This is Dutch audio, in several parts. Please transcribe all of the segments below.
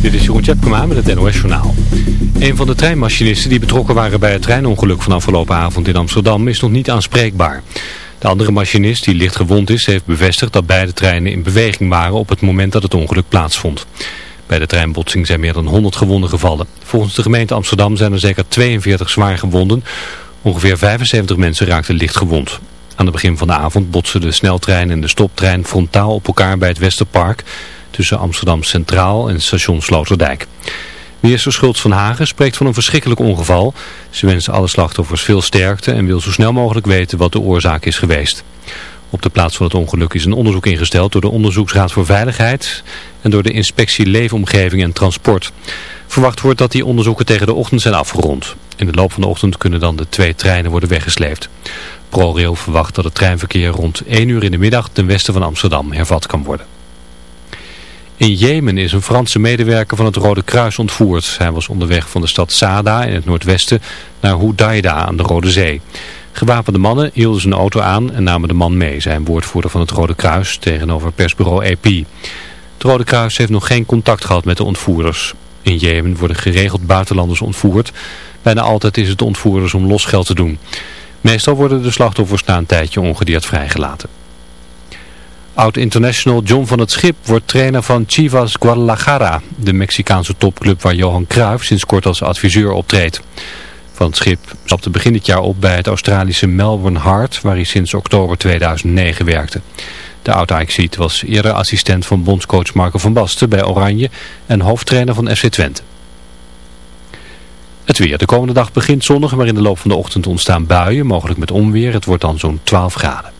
Dit is Jeroen Tjepkema met het NOS Journaal. Een van de treinmachinisten die betrokken waren bij het treinongeluk van afgelopen avond in Amsterdam is nog niet aanspreekbaar. De andere machinist, die licht gewond is, heeft bevestigd dat beide treinen in beweging waren op het moment dat het ongeluk plaatsvond. Bij de treinbotsing zijn meer dan 100 gewonden gevallen. Volgens de gemeente Amsterdam zijn er zeker 42 zwaar gewonden. Ongeveer 75 mensen raakten licht gewond. Aan het begin van de avond botsten de sneltrein en de stoptrein frontaal op elkaar bij het Westerpark tussen Amsterdam Centraal en station Sloterdijk. Minister Schultz van Hagen spreekt van een verschrikkelijk ongeval. Ze wensen alle slachtoffers veel sterkte en wil zo snel mogelijk weten wat de oorzaak is geweest. Op de plaats van het ongeluk is een onderzoek ingesteld door de Onderzoeksraad voor Veiligheid en door de Inspectie Leefomgeving en Transport. Verwacht wordt dat die onderzoeken tegen de ochtend zijn afgerond. In de loop van de ochtend kunnen dan de twee treinen worden weggesleept. ProRail verwacht dat het treinverkeer rond 1 uur in de middag ten westen van Amsterdam hervat kan worden. In Jemen is een Franse medewerker van het Rode Kruis ontvoerd. Hij was onderweg van de stad Sada in het noordwesten naar Houdaida aan de Rode Zee. Gewapende mannen hielden zijn auto aan en namen de man mee, zijn woordvoerder van het Rode Kruis tegenover persbureau AP. Het Rode Kruis heeft nog geen contact gehad met de ontvoerders. In Jemen worden geregeld buitenlanders ontvoerd. Bijna altijd is het de ontvoerders om losgeld te doen. Meestal worden de slachtoffers na een tijdje ongedeerd vrijgelaten. Oud-international John van het Schip wordt trainer van Chivas Guadalajara, de Mexicaanse topclub waar Johan Cruijff sinds kort als adviseur optreedt. Van het Schip stapte begin dit jaar op bij het Australische Melbourne Heart, waar hij sinds oktober 2009 werkte. De oud-Ajaxiet was eerder assistent van bondscoach Marco van Basten bij Oranje en hoofdtrainer van FC Twente. Het weer. De komende dag begint zonnig, maar in de loop van de ochtend ontstaan buien, mogelijk met onweer. Het wordt dan zo'n 12 graden.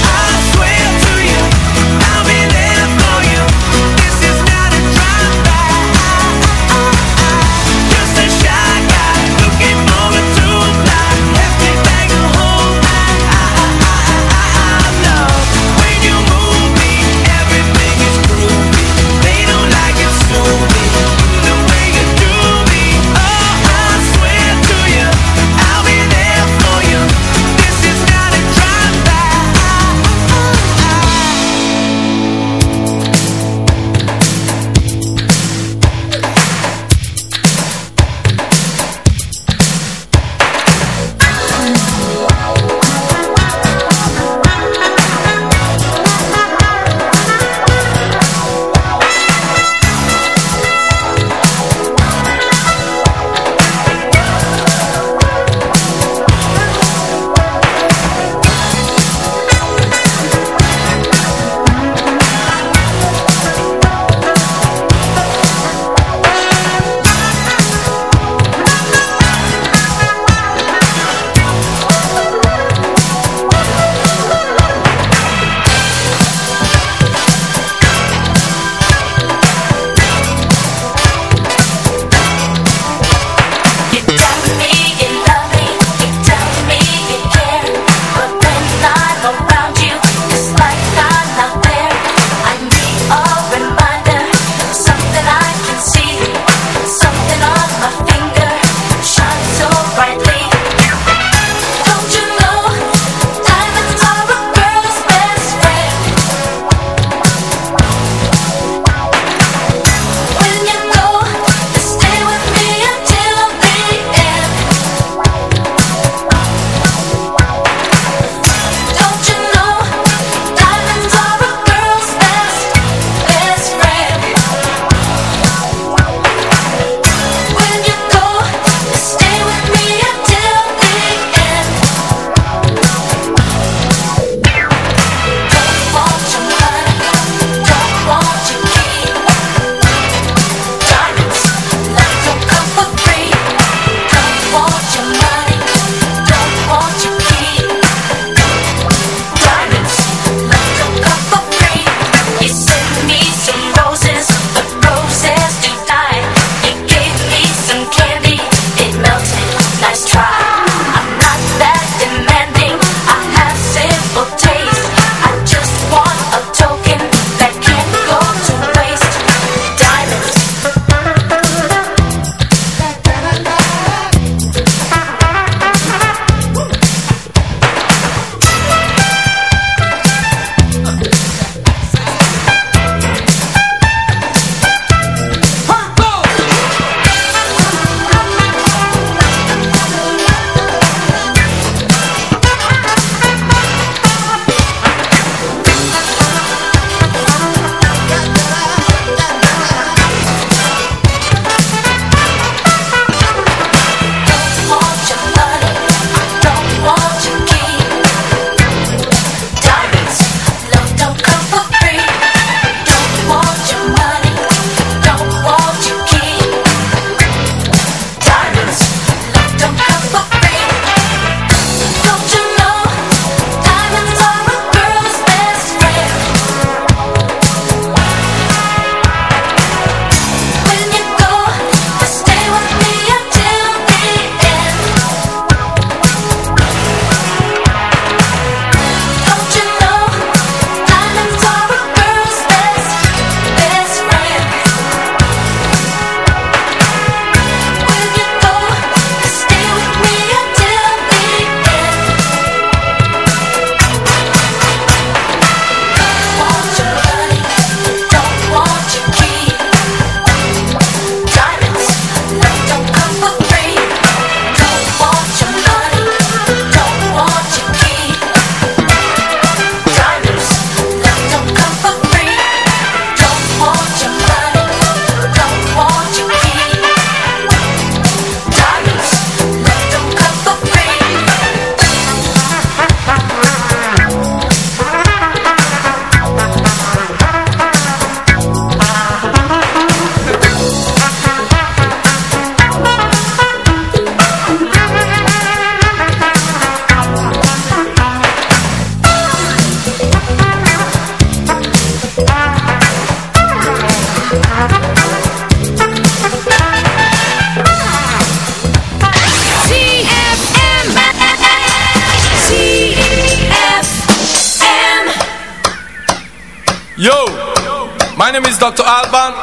My name is Dr. Alban,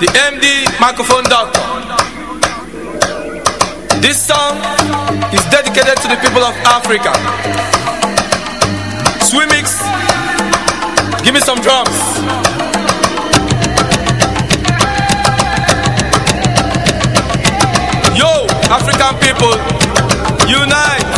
the MD microphone doctor. This song is dedicated to the people of Africa. Swimix, give me some drums. Yo, African people, unite.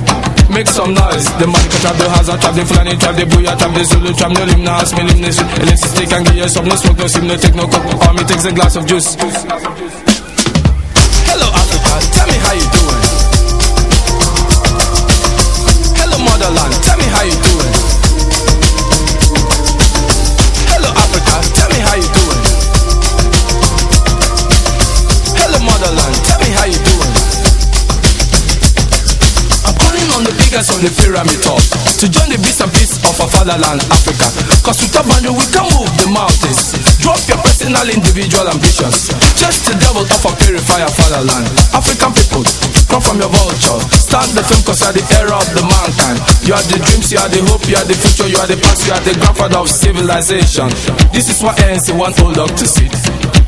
Make some noise. The man can trap the Hazard, trap the Fulani, trap the Booyah, trap the Zulu, trap no limb, no ask me limb, no shit. Stick and give you some, no smoke, no sim, no take no coke. Or me takes a glass of juice. The of pyramid top To join the bits and bits of our fatherland, Africa. Cause with a boundary we can move the mountains. Drop your personal individual ambitions. Chase the devil off a purifier fatherland. African people, come from your vulture. Start the film cause you are the era of the mankind. You are the dreams, you are the hope, you are the future You are the past, you are the grandfather of civilization. This is what ANC want old dog to see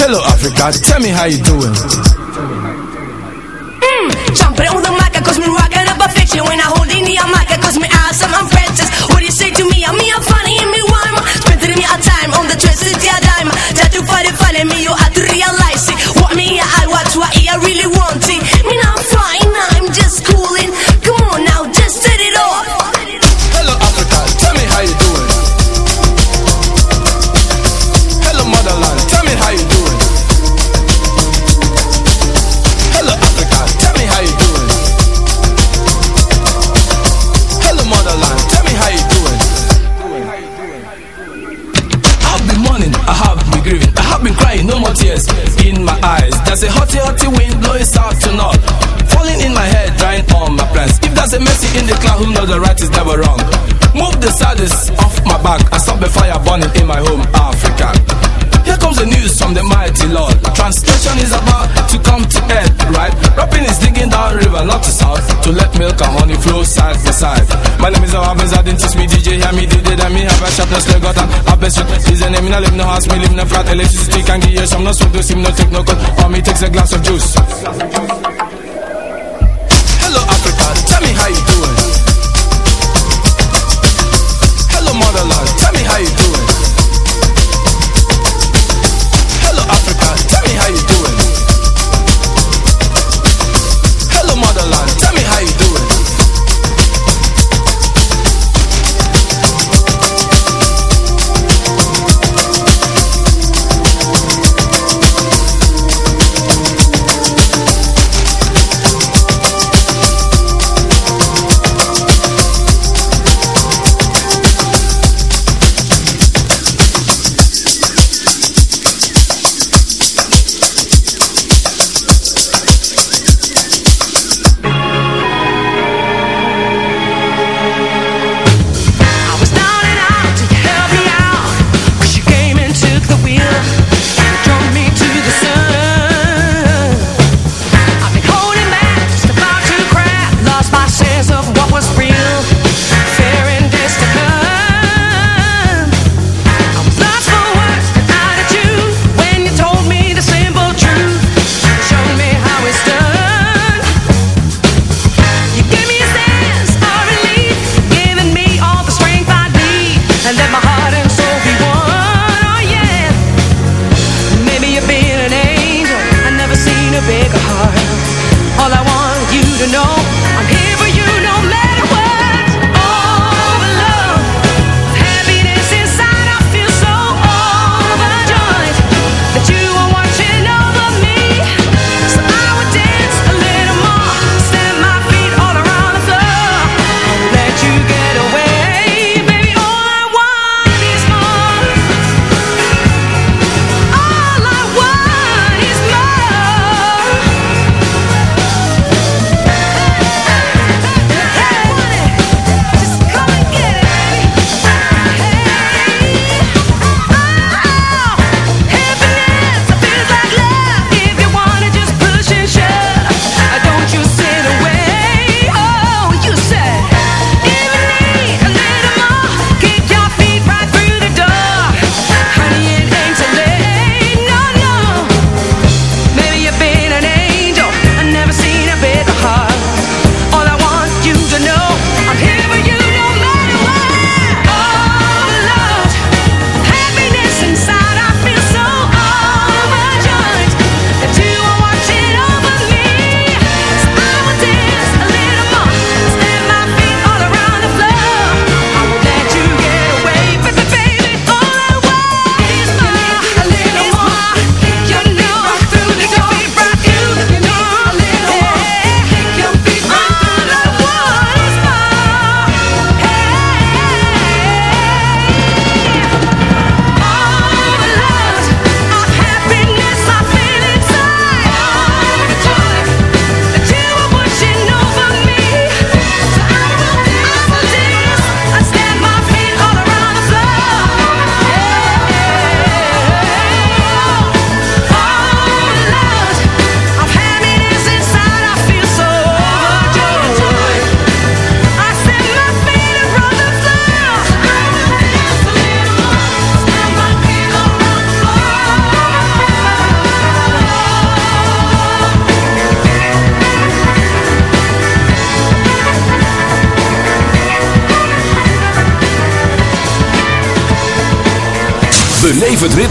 Hello Africa, tell me how you doing. Hmm, jumping on the mic, cause me rocking up a fiction When I hold in the mic, cause me awesome, I'm precious What you say to me? I'm me, I'm funny, and me rhyme Spending me a time on the twisted yeah dime Try to find it, find me, you have to realize wrong. Move the saddest off my back and stop the fire burning in my home, Africa. Here comes the news from the mighty Lord. Translation is about to come to end, right? Rapping is digging down river, not to south, to let milk and honey flow side by side. My name is I didn't teach me DJ, hear me DJ, then me have a sharpness, no got and a best Is a name, me no live no house, me live no flat, electricity can give you some, no smoke, no steam, no take no cut, or me takes a glass of juice.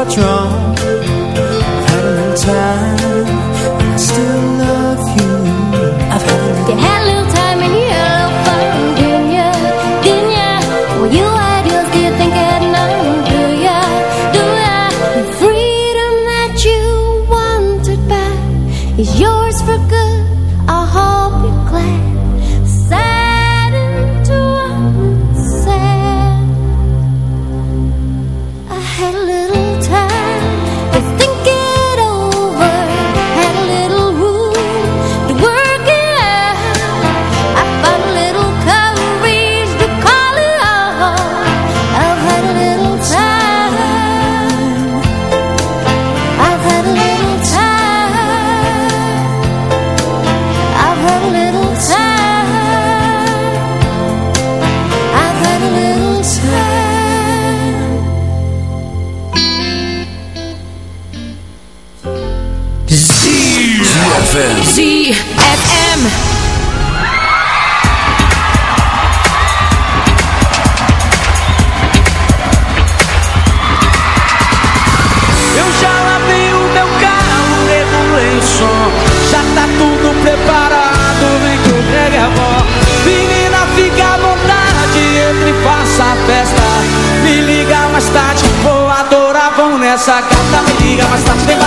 what you're Chega mais tarde, vem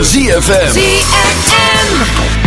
ritme, van ZFM.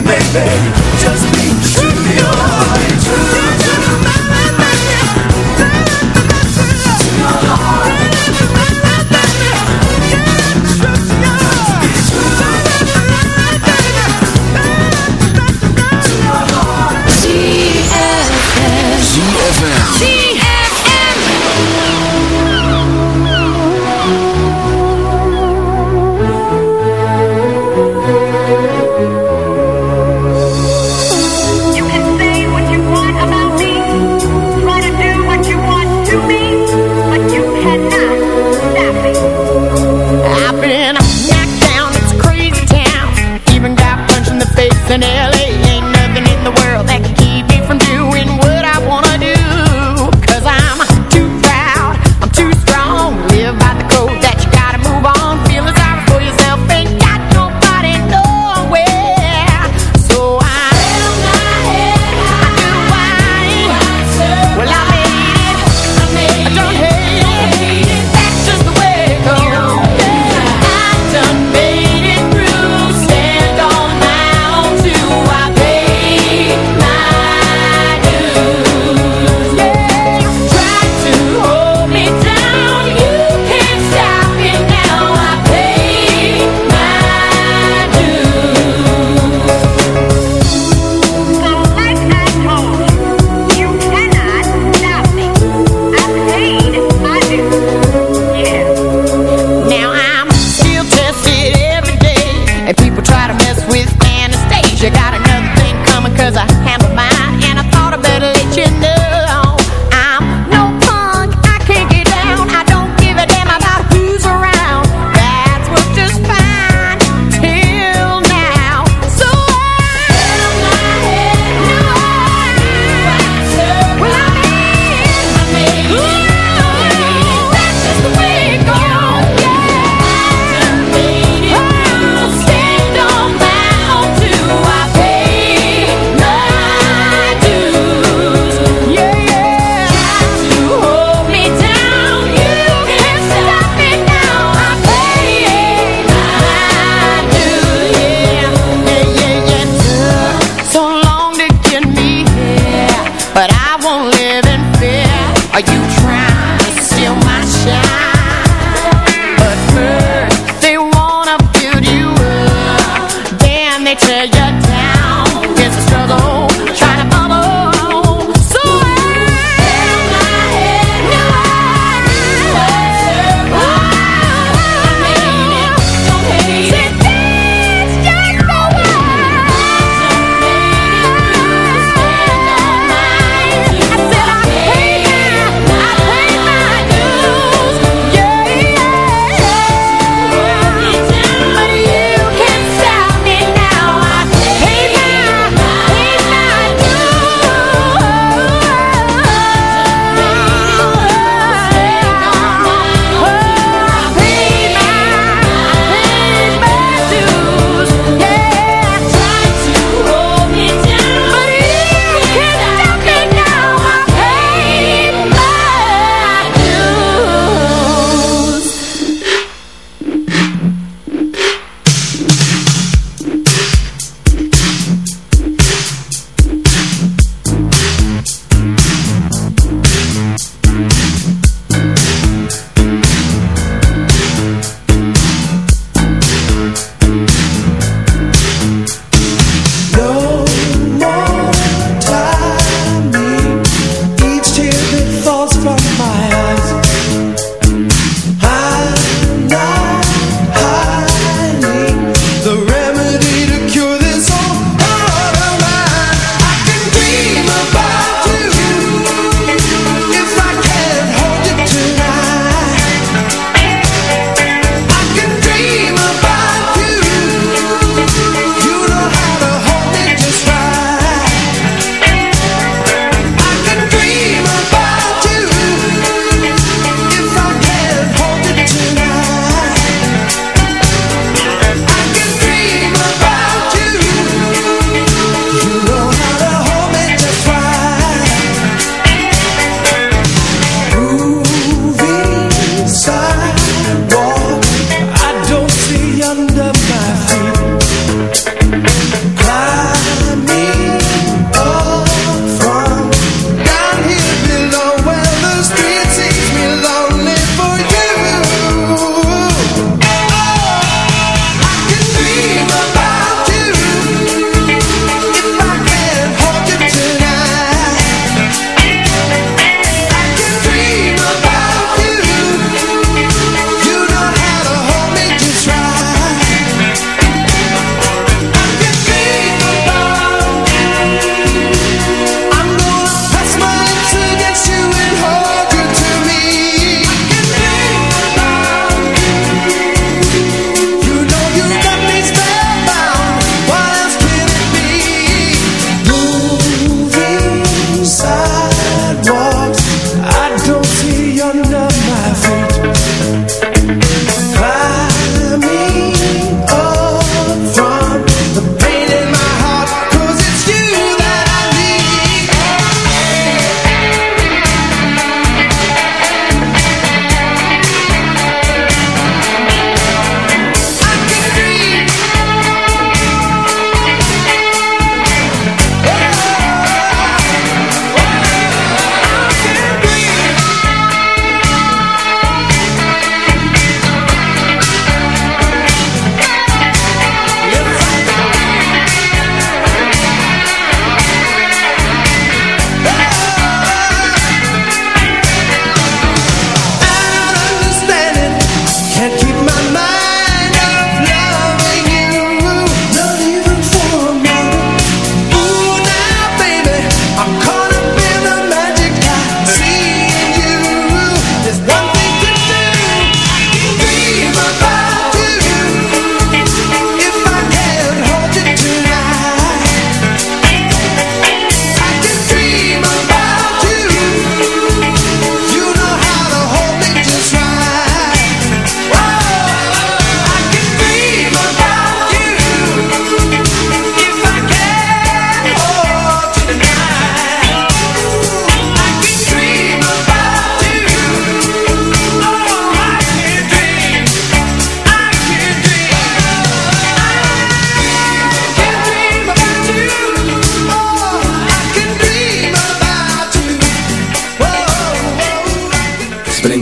baby.